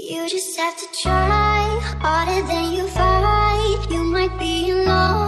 You just have to try harder than you fight. You might be alone.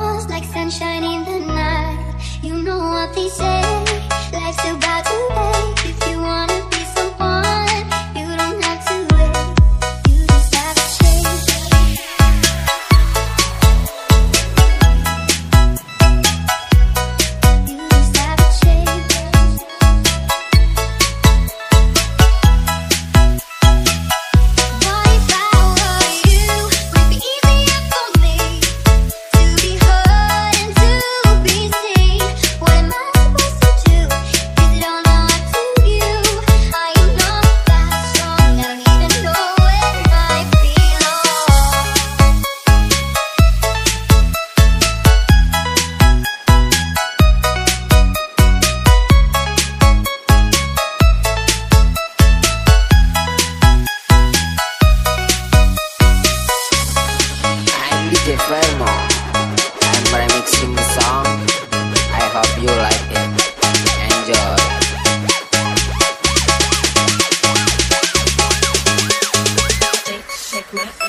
Fremo I'm remixing the song. I hope you like it. Enjoy. Shake, shake my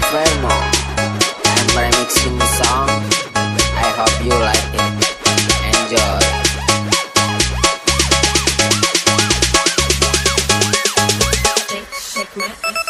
Fermo I'm remixing the song I hope you like it. Enjoy. Shake, shake my